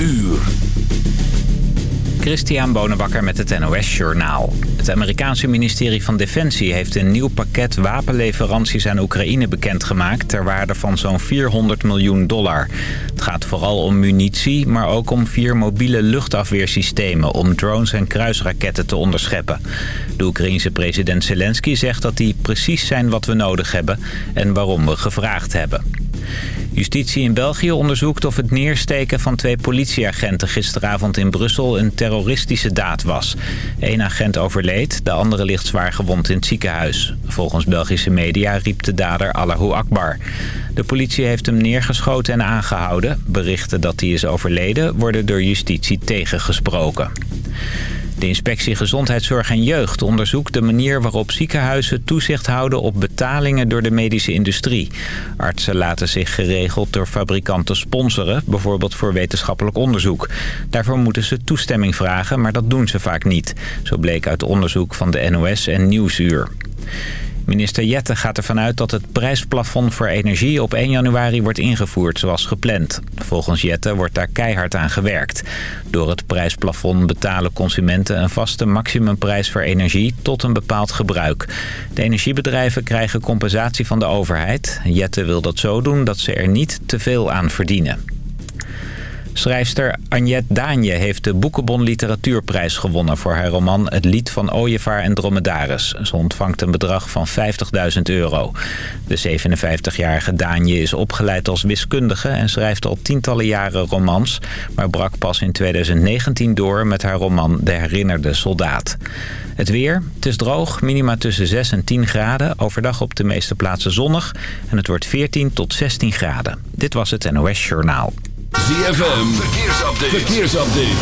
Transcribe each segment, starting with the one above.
uur. Christian Bonenbakker met het NOS Journaal. Het Amerikaanse ministerie van Defensie heeft een nieuw pakket wapenleveranties aan Oekraïne bekendgemaakt... ter waarde van zo'n 400 miljoen dollar. Het gaat vooral om munitie, maar ook om vier mobiele luchtafweersystemen... om drones en kruisraketten te onderscheppen. De Oekraïense president Zelensky zegt dat die precies zijn wat we nodig hebben... en waarom we gevraagd hebben. Justitie in België onderzoekt of het neersteken van twee politieagenten gisteravond in Brussel een terroristische daad was. Eén agent overleed, de andere ligt zwaar gewond in het ziekenhuis. Volgens Belgische media riep de dader Allahu Akbar. De politie heeft hem neergeschoten en aangehouden. Berichten dat hij is overleden worden door justitie tegengesproken. De inspectie Gezondheidszorg en Jeugd onderzoekt de manier waarop ziekenhuizen toezicht houden op betalingen door de medische industrie. Artsen laten zich geregeld door fabrikanten sponsoren, bijvoorbeeld voor wetenschappelijk onderzoek. Daarvoor moeten ze toestemming vragen, maar dat doen ze vaak niet. Zo bleek uit onderzoek van de NOS en Nieuwsuur. Minister Jette gaat ervan uit dat het prijsplafond voor energie op 1 januari wordt ingevoerd zoals gepland. Volgens Jette wordt daar keihard aan gewerkt. Door het prijsplafond betalen consumenten een vaste maximumprijs voor energie tot een bepaald gebruik. De energiebedrijven krijgen compensatie van de overheid. Jette wil dat zo doen dat ze er niet te veel aan verdienen. Schrijfster Agnette Daanje heeft de Boekenbon Literatuurprijs gewonnen... voor haar roman Het Lied van Ooievaar en Dromedaris. Ze ontvangt een bedrag van 50.000 euro. De 57-jarige Daanje is opgeleid als wiskundige... en schrijft al tientallen jaren romans... maar brak pas in 2019 door met haar roman De Herinnerde Soldaat. Het weer, het is droog, minima tussen 6 en 10 graden. Overdag op de meeste plaatsen zonnig en het wordt 14 tot 16 graden. Dit was het NOS Journaal. ZFM, verkeersupdate. verkeersupdate.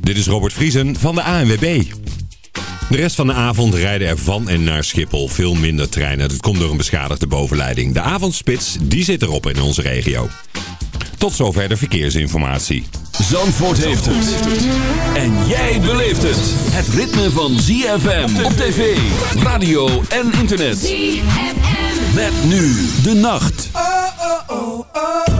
Dit is Robert Vriesen van de ANWB. De rest van de avond rijden er van en naar Schiphol veel minder treinen. Dat komt door een beschadigde bovenleiding. De avondspits, die zit erop in onze regio. Tot zover de verkeersinformatie. Zandvoort heeft het. En jij beleeft het. Het ritme van ZFM op tv, radio en internet. ZFM. Met nu de nacht. Oh, oh, oh,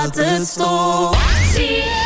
laat het stof.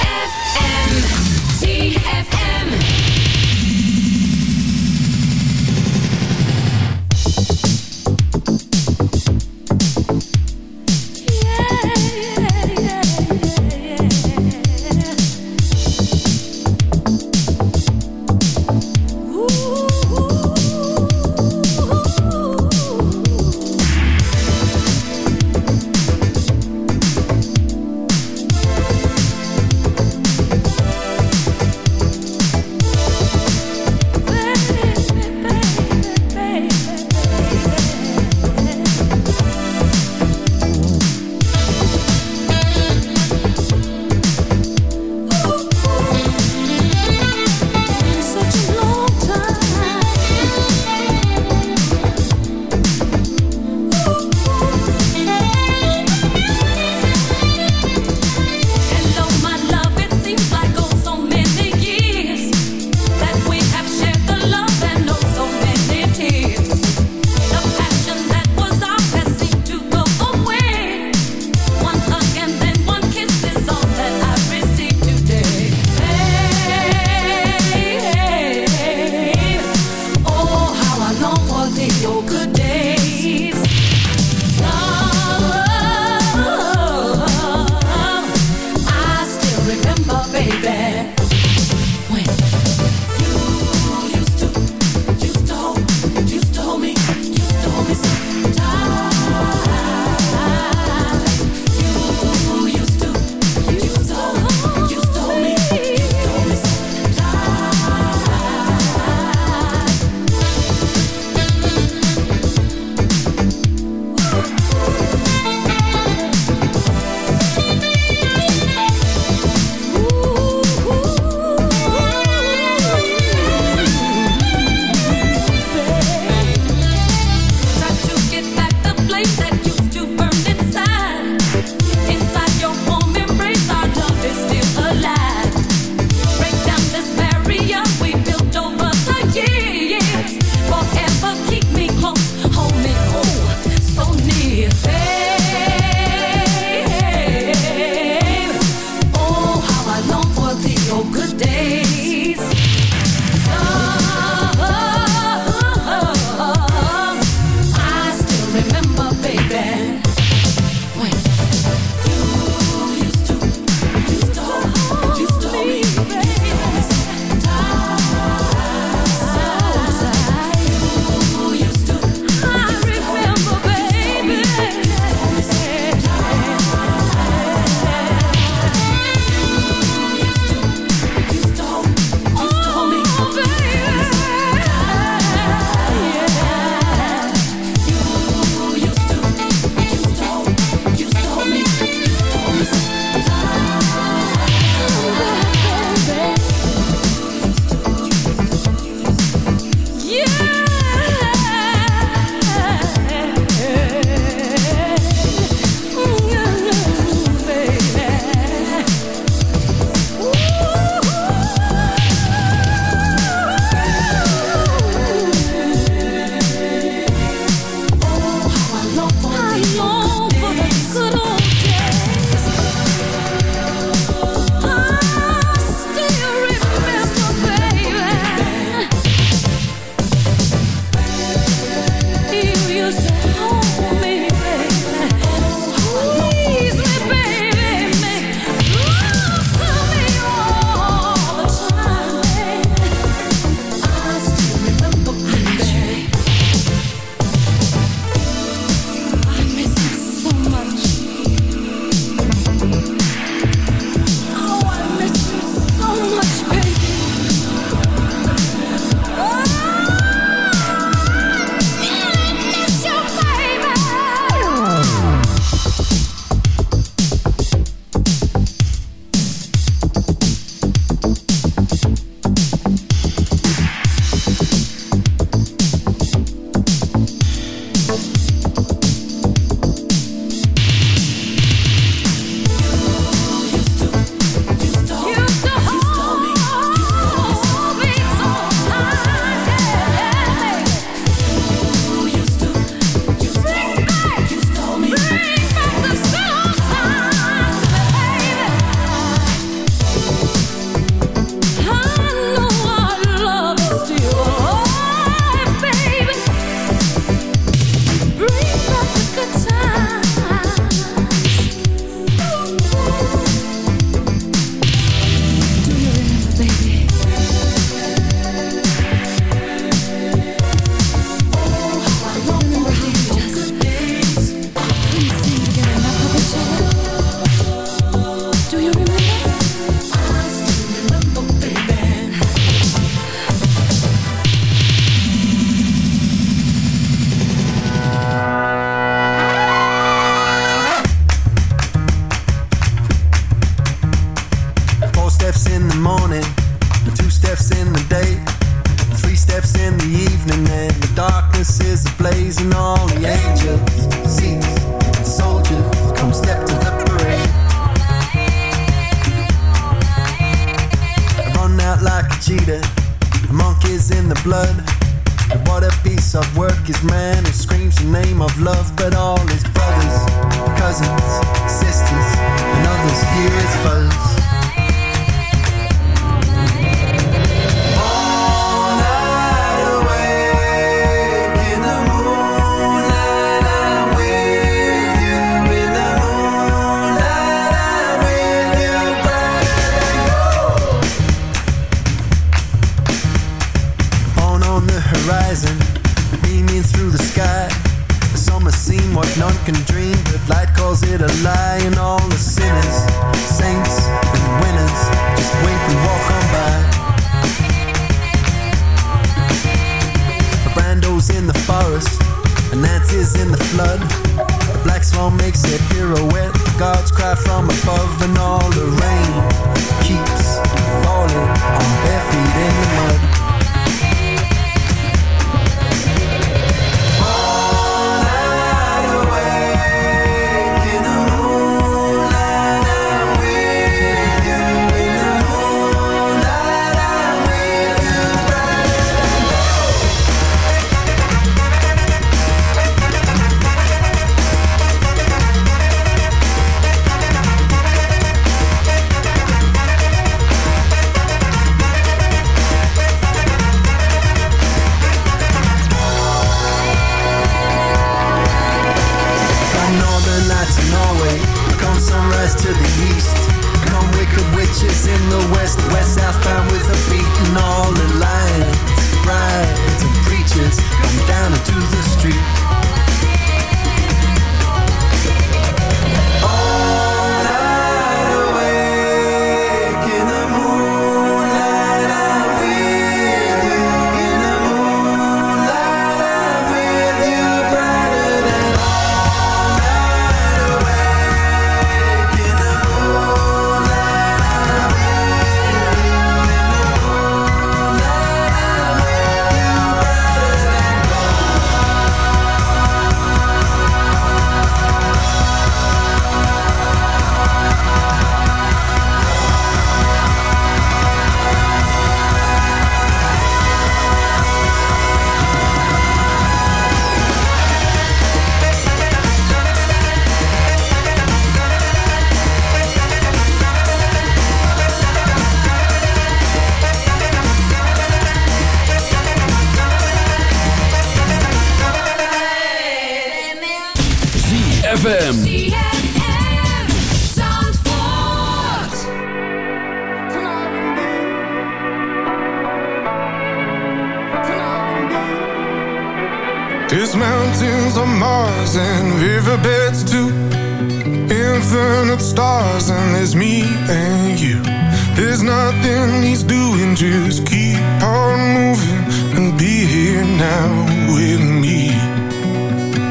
now with me?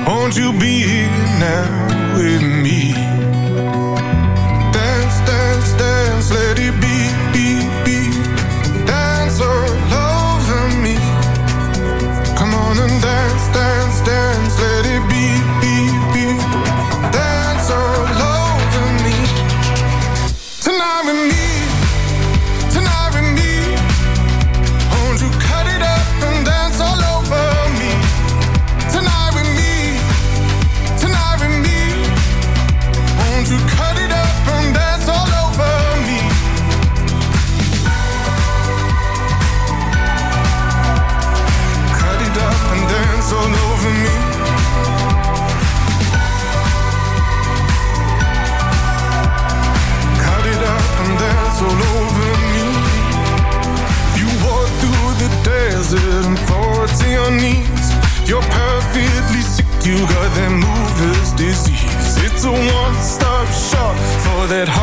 Won't you be here now with me? a one-stop shop for that heart.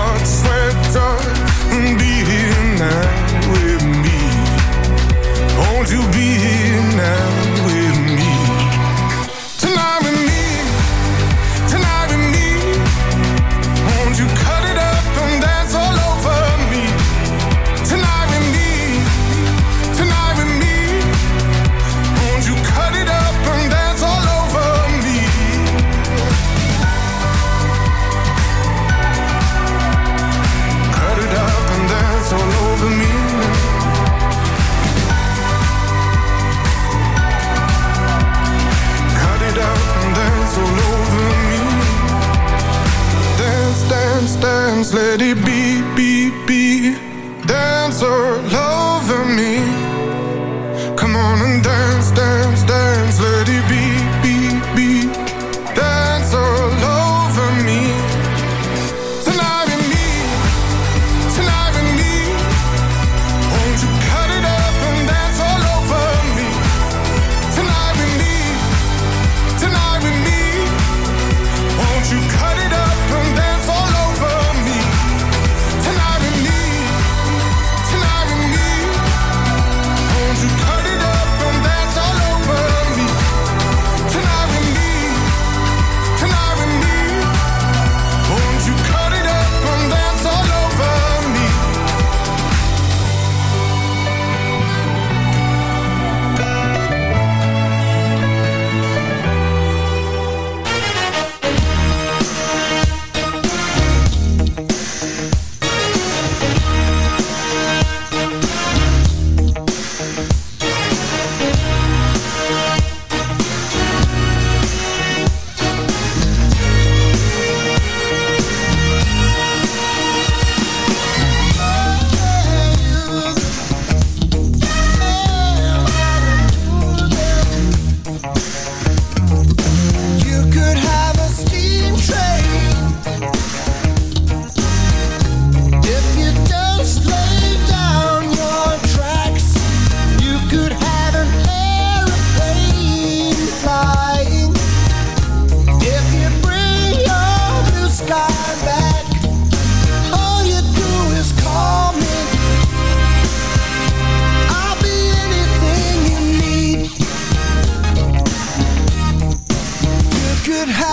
Let it be, be, be. Dance all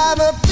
I'm a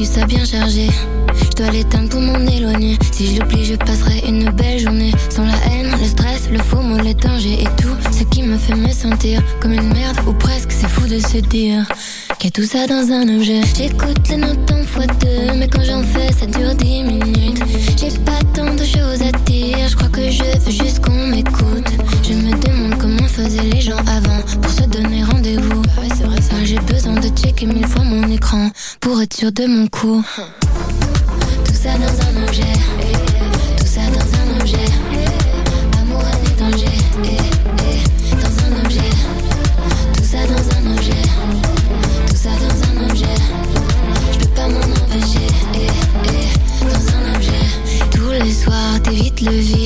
excuses à bien charger. Je dois l'éteindre pour m'en éloigner. Si je l'oublie, je passerai une belle journée. Sans la haine, le stress, le faux mot, les dangers et tout ce qui me fait me sentir comme une merde ou presque. C'est fou de se dire qu'il a tout ça dans un objet. J'écoute les notes en fois deux, mais quand j'en fais, ça dure dix minutes. J'ai pas tant de choses à dire. Je crois que je veux juste qu'on m'écoute. Je me demande comment faisaient les gens avant pour se donner rendez-vous. Ah ouais, c'est vrai, ça. Ah, j'ai besoin de checker mille fois mon écran pour être sûr de mon coup. Tout ça dans un objet, tout ça dans un objet. Amour à des dans un objet. Tout ça dans un objet, tout ça dans un objet. Je peux pas m'en empêcher, dans un objet. Tous les soirs, t'évites le vide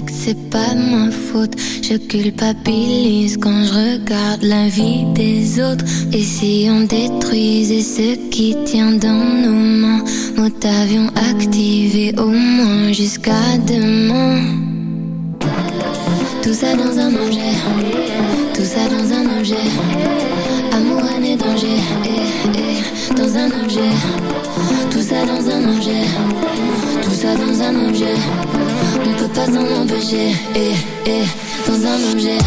addict, c'est pas ma faute. Je culpabilise quand je regarde la vie des autres. Et si on détruisait ce qui tient dans nos mains, mode avion activé au moins jusqu'à demain. Tout ça dans un objet, tout ça dans un objet. Amour, et danger, eh, eh, dans un objet. Tout ça dans un objet, tout ça dans un objet. On peut pas s'en empêcher, eh, eh, dans un objet.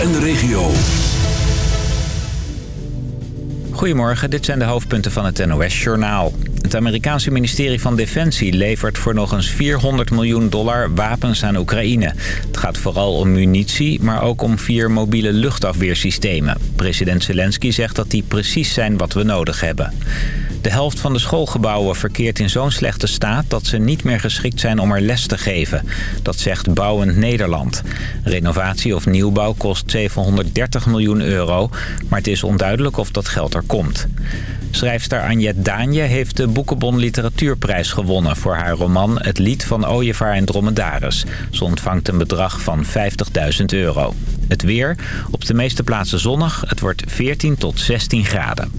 En de regio. Goedemorgen, dit zijn de hoofdpunten van het NOS-journaal. Het Amerikaanse ministerie van Defensie levert voor nog eens 400 miljoen dollar wapens aan Oekraïne. Het gaat vooral om munitie, maar ook om vier mobiele luchtafweersystemen. President Zelensky zegt dat die precies zijn wat we nodig hebben. De helft van de schoolgebouwen verkeert in zo'n slechte staat... dat ze niet meer geschikt zijn om er les te geven. Dat zegt Bouwend Nederland. Renovatie of nieuwbouw kost 730 miljoen euro... maar het is onduidelijk of dat geld er komt. Schrijfster Anjet Daanje heeft de Boekenbon Literatuurprijs gewonnen... voor haar roman Het Lied van Ooievaar en Dromedaris. Ze ontvangt een bedrag van 50.000 euro. Het weer, op de meeste plaatsen zonnig. Het wordt 14 tot 16 graden.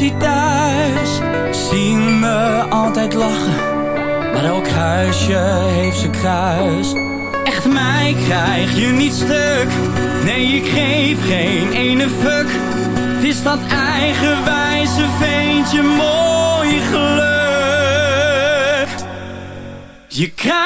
ruzie thuis Zien me altijd lachen Maar elk huisje heeft zijn kruis. Echt mij krijg je niet stuk. Nee, ik geef geen ene fuck. Het is dat eigenwijze veentje mooi geluk. Je krijgt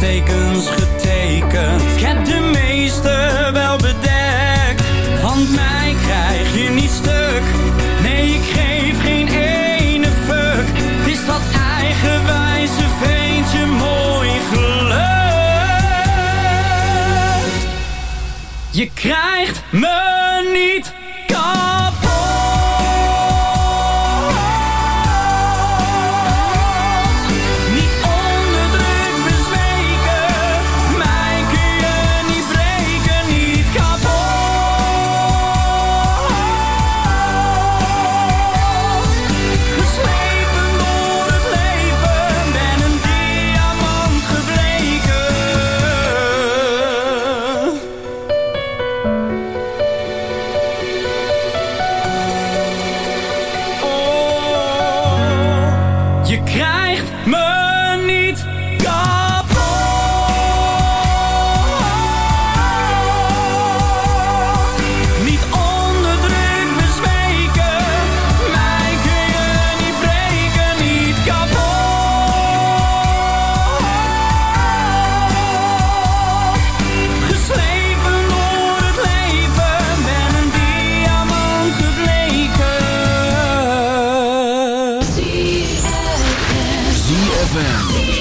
tekens ZFM.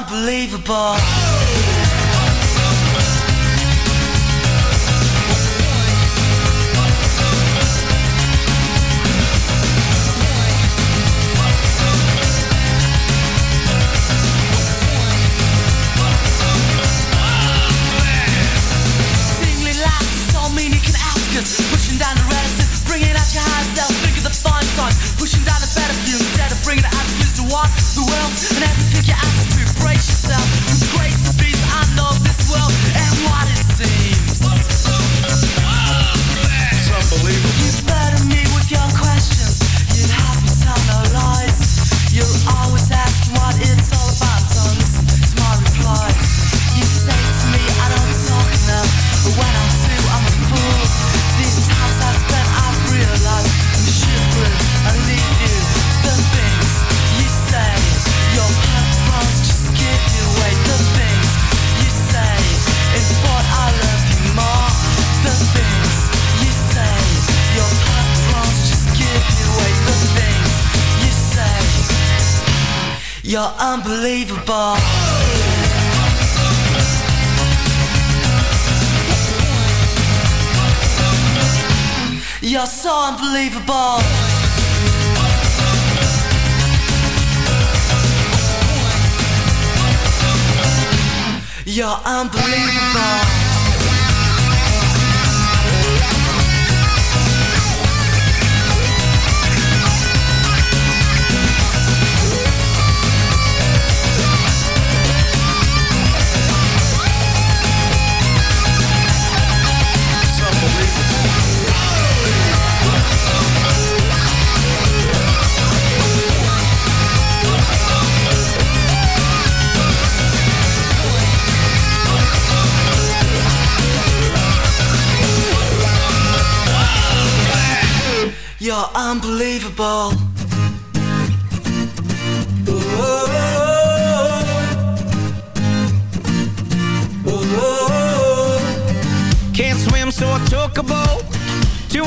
unbelievable.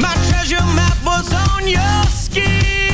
My treasure map was on your skin.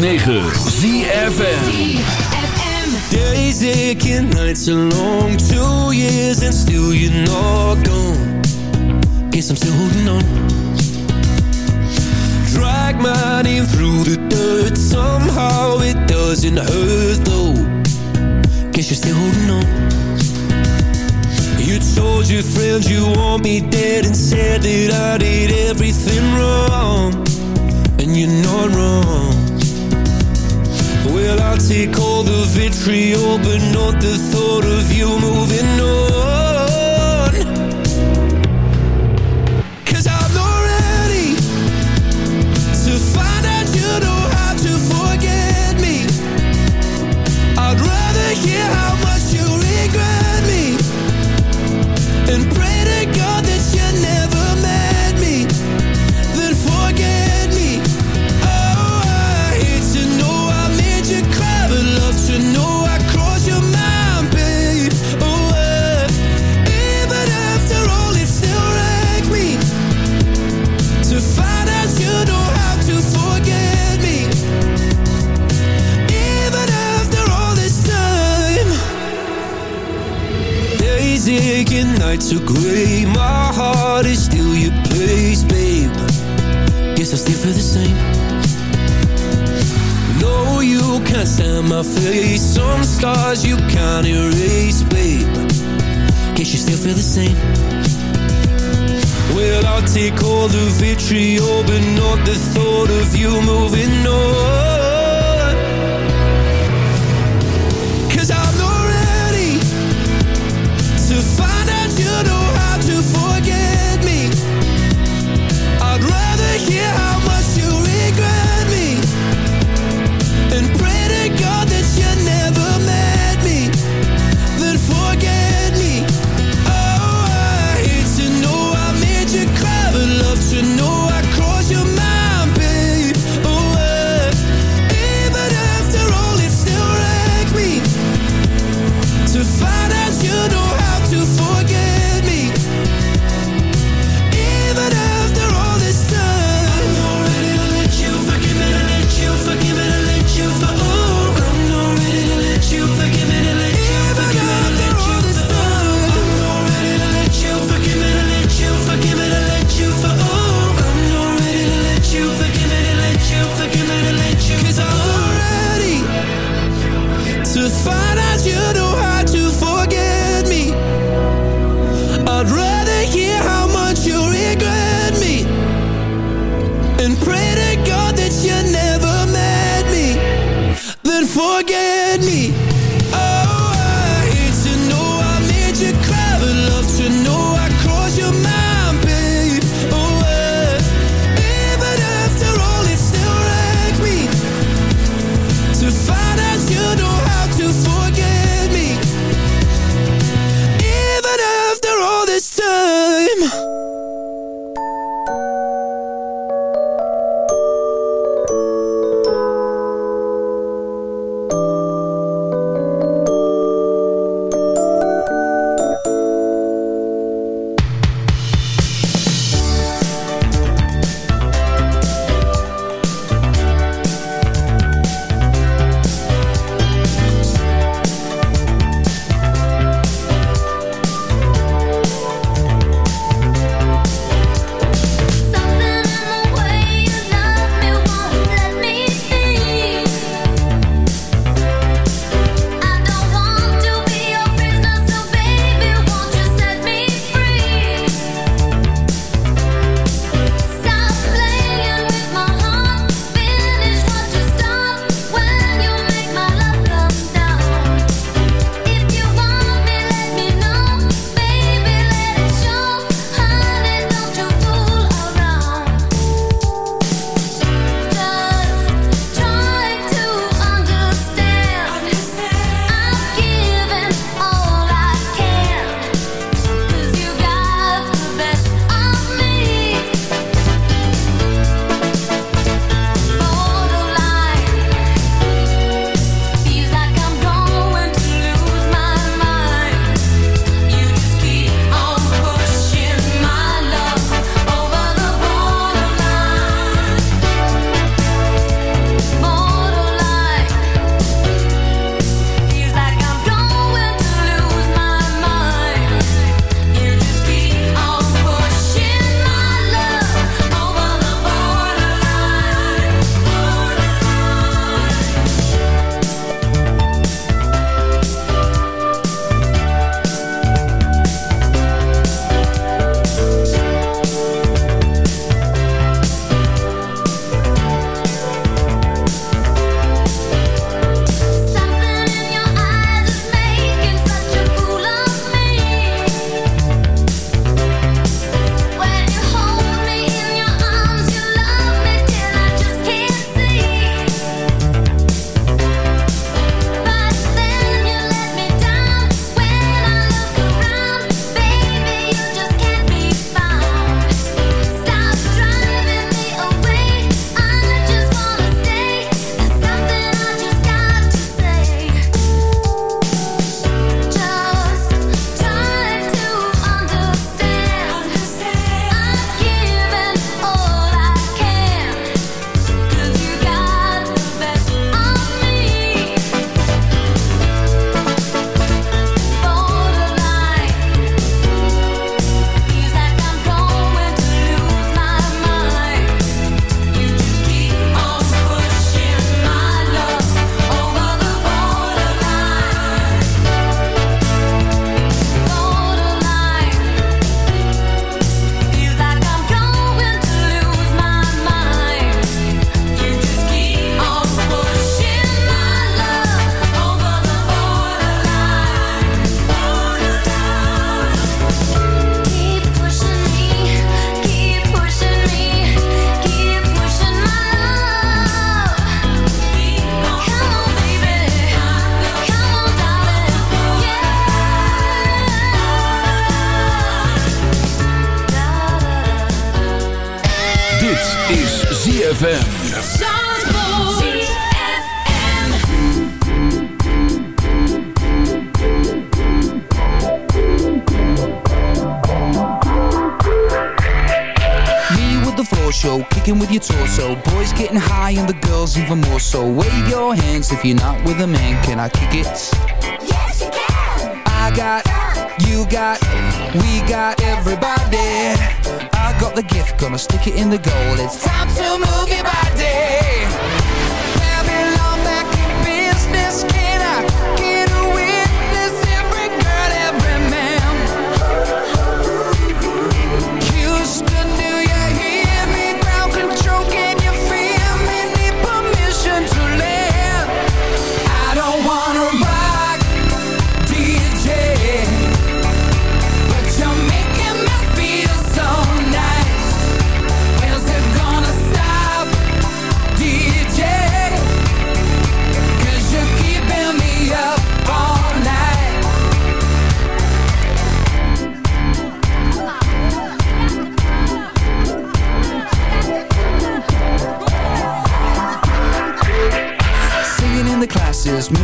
9.